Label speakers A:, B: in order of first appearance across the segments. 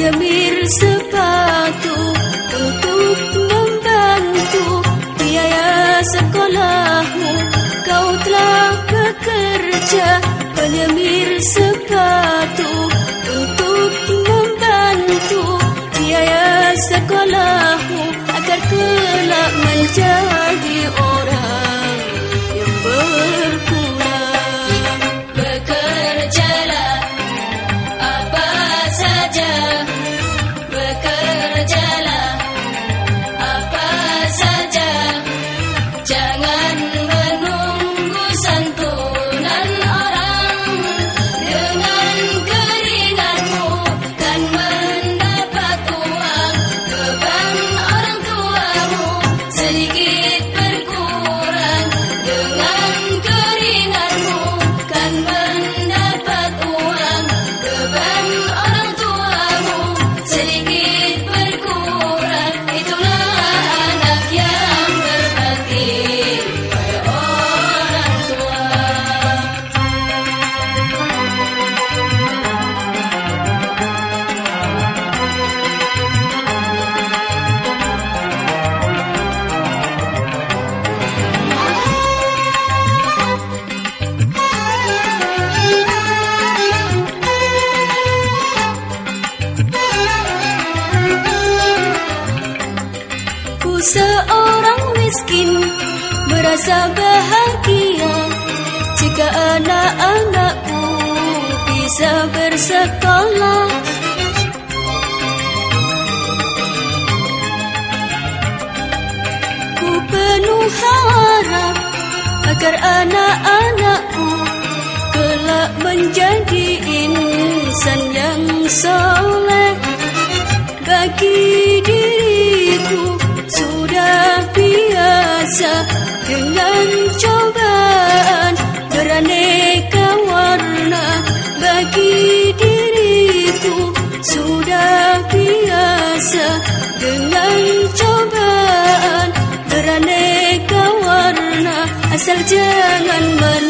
A: Menyemir sepatu untuk membantu biaya sekolahmu. Kau telah bekerja menyemir sepatu untuk membantu biaya sekolahmu agar kelak menjadi orang seorang miskin merasa bahagia jika anak-anakku bisa bersekolah. Ku penuh harap agar anak-anakku kelak menjadi insan biasa dengan cobaan. Beraneka warna bagi diriku sudah biasa. Dengan cobaan beraneka warna asal jangan menimpa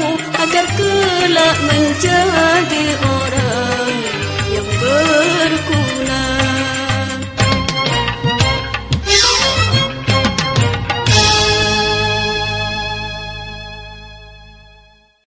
A: agar kelak menjadi orang